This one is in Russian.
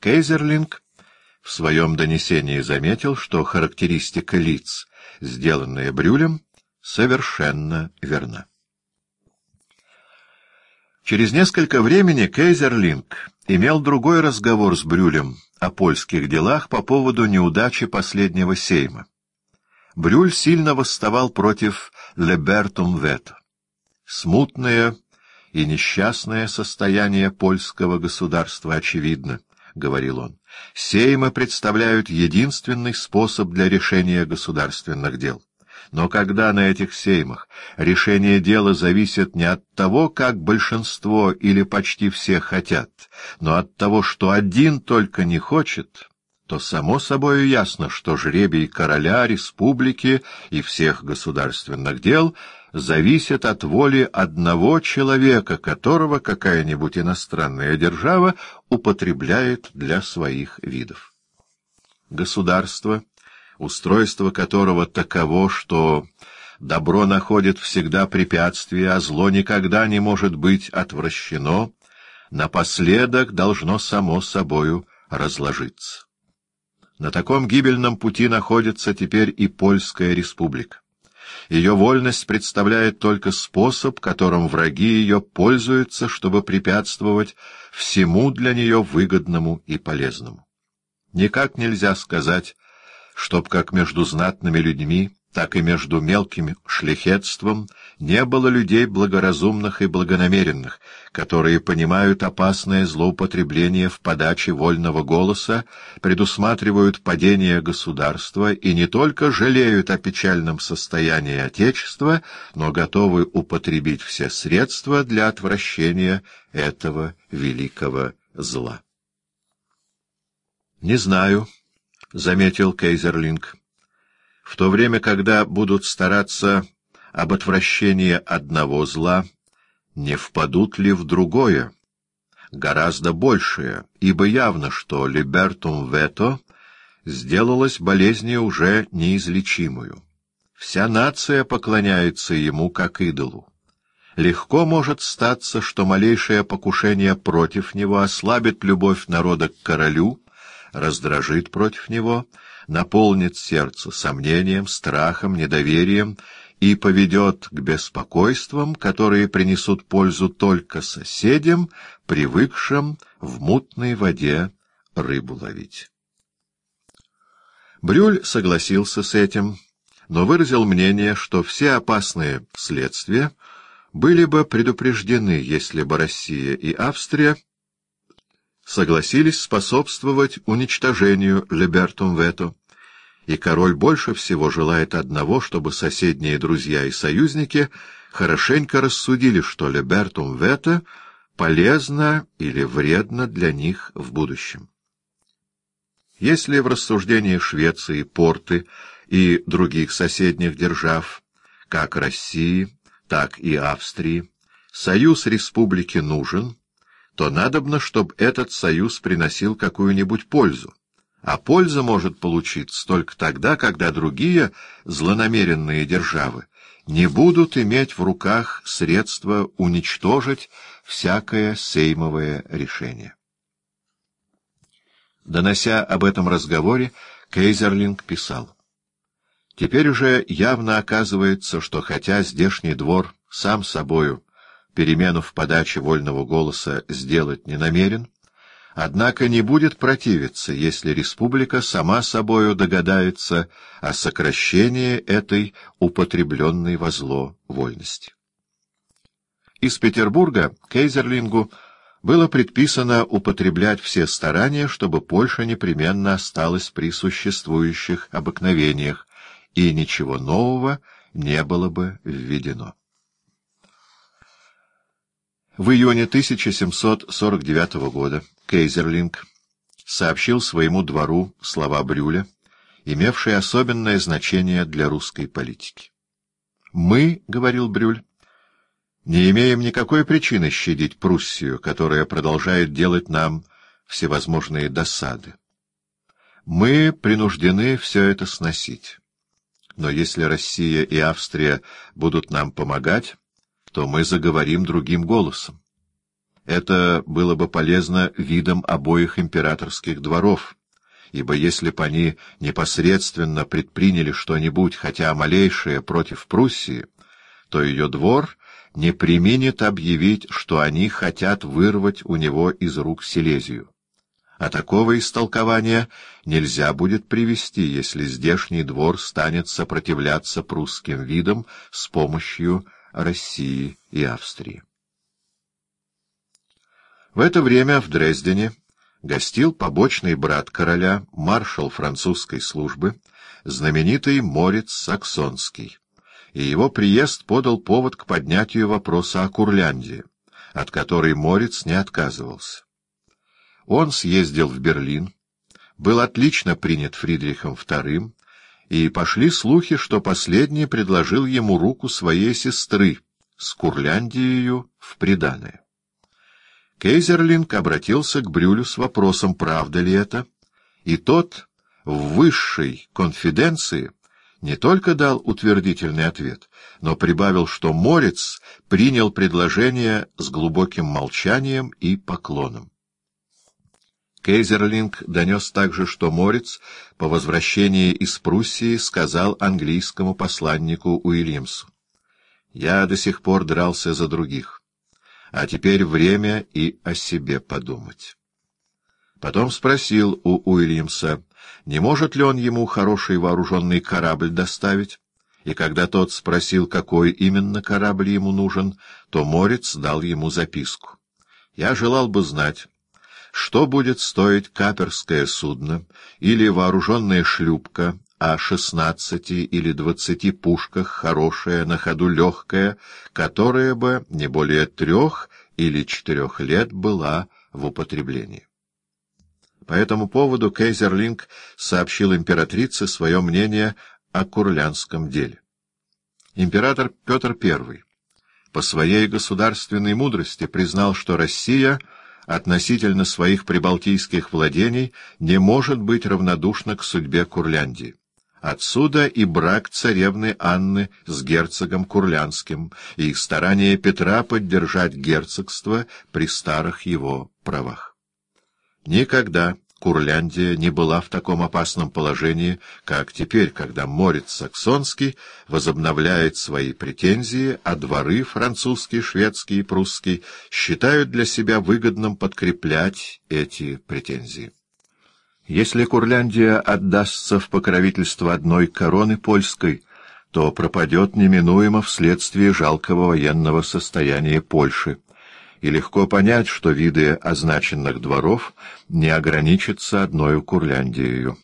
Кейзерлинг в своем донесении заметил, что характеристика лиц, сделанная Брюлем, совершенно верна. Через несколько времени Кейзерлинг имел другой разговор с Брюлем о польских делах по поводу неудачи последнего сейма. Брюль сильно восставал против Лебертум Вето. Смутное и несчастное состояние польского государства очевидно, — говорил он. Сеймы представляют единственный способ для решения государственных дел. Но когда на этих сеймах решение дела зависит не от того, как большинство или почти все хотят, но от того, что один только не хочет, то само собой ясно, что жребий короля, республики и всех государственных дел зависит от воли одного человека, которого какая-нибудь иностранная держава употребляет для своих видов. Государство, устройство которого таково, что добро находит всегда препятствия, а зло никогда не может быть отвращено, напоследок должно само собою разложиться. На таком гибельном пути находится теперь и Польская республика. Ее вольность представляет только способ, которым враги ее пользуются, чтобы препятствовать всему для нее выгодному и полезному. Никак нельзя сказать, чтоб как между знатными людьми так и между мелким шляхетством не было людей благоразумных и благонамеренных, которые понимают опасное злоупотребление в подаче вольного голоса, предусматривают падение государства и не только жалеют о печальном состоянии Отечества, но готовы употребить все средства для отвращения этого великого зла. — Не знаю, — заметил Кейзерлинг в то время, когда будут стараться об отвращении одного зла, не впадут ли в другое, гораздо большее, ибо явно, что «либертум вето» сделалось болезнью уже неизлечимую. Вся нация поклоняется ему как идолу. Легко может статься, что малейшее покушение против него ослабит любовь народа к королю, раздражит против него — наполнит сердце сомнением, страхом, недоверием и поведет к беспокойствам, которые принесут пользу только соседям, привыкшим в мутной воде рыбу ловить. Брюль согласился с этим, но выразил мнение, что все опасные следствия были бы предупреждены, если бы Россия и Австрия согласились способствовать уничтожению Либертум Вето, и король больше всего желает одного, чтобы соседние друзья и союзники хорошенько рассудили, что Либертум Вето полезно или вредно для них в будущем. Если в рассуждении Швеции, Порты и других соседних держав, как России, так и Австрии, союз республики нужен, то надобно, чтобы этот союз приносил какую-нибудь пользу. А польза может получиться только тогда, когда другие злонамеренные державы не будут иметь в руках средства уничтожить всякое сеймовое решение. Донося об этом разговоре, Кейзерлинг писал. Теперь уже явно оказывается, что хотя здешний двор сам собою перемену в подаче вольного голоса сделать не намерен, однако не будет противиться, если республика сама собою догадается о сокращении этой употребленной во зло вольности. Из Петербурга Кейзерлингу было предписано употреблять все старания, чтобы Польша непременно осталась при существующих обыкновениях, и ничего нового не было бы введено. В июне 1749 года Кейзерлинг сообщил своему двору слова Брюля, имевшие особенное значение для русской политики. «Мы, — говорил Брюль, — не имеем никакой причины щадить Пруссию, которая продолжает делать нам всевозможные досады. Мы принуждены все это сносить. Но если Россия и Австрия будут нам помогать, то мы заговорим другим голосом. Это было бы полезно видам обоих императорских дворов, ибо если бы они непосредственно предприняли что-нибудь, хотя малейшее, против Пруссии, то ее двор не применит объявить, что они хотят вырвать у него из рук Силезию. А такого истолкования нельзя будет привести, если здешний двор станет сопротивляться прусским видам с помощью России и Австрии. В это время в Дрездене гостил побочный брат короля, маршал французской службы, знаменитый Морец Саксонский, и его приезд подал повод к поднятию вопроса о Курляндии, от которой Морец не отказывался. Он съездил в Берлин, был отлично принят Фридрихом II, и пошли слухи, что последний предложил ему руку своей сестры с Курляндией в приданое. Кейзерлинг обратился к Брюлю с вопросом, правда ли это, и тот в высшей конфиденции не только дал утвердительный ответ, но прибавил, что Морец принял предложение с глубоким молчанием и поклоном. Кейзерлинг донес также, что Морец по возвращении из Пруссии сказал английскому посланнику Уильямсу. «Я до сих пор дрался за других, а теперь время и о себе подумать». Потом спросил у Уильямса, не может ли он ему хороший вооруженный корабль доставить, и когда тот спросил, какой именно корабль ему нужен, то Морец дал ему записку. «Я желал бы знать» что будет стоить каперское судно или вооруженная шлюпка о шестнадцати или двадцати пушках, хорошая, на ходу легкая, которая бы не более трех или четырех лет была в употреблении. По этому поводу Кейзерлинг сообщил императрице свое мнение о курлянском деле. Император Петр I по своей государственной мудрости признал, что Россия — относительно своих прибалтийских владений не может быть равнодушна к судьбе Курляндии. Отсюда и брак царевны Анны с герцогом Курлянским, и их старание Петра поддержать герцогство при старых его правах. Никогда Курляндия не была в таком опасном положении, как теперь, когда Морец Саксонский возобновляет свои претензии, а дворы французский, шведский и прусский считают для себя выгодным подкреплять эти претензии. Если Курляндия отдастся в покровительство одной короны польской, то пропадет неминуемо вследствие жалкого военного состояния Польши и легко понять, что виды означенных дворов не ограничатся одной Курляндией.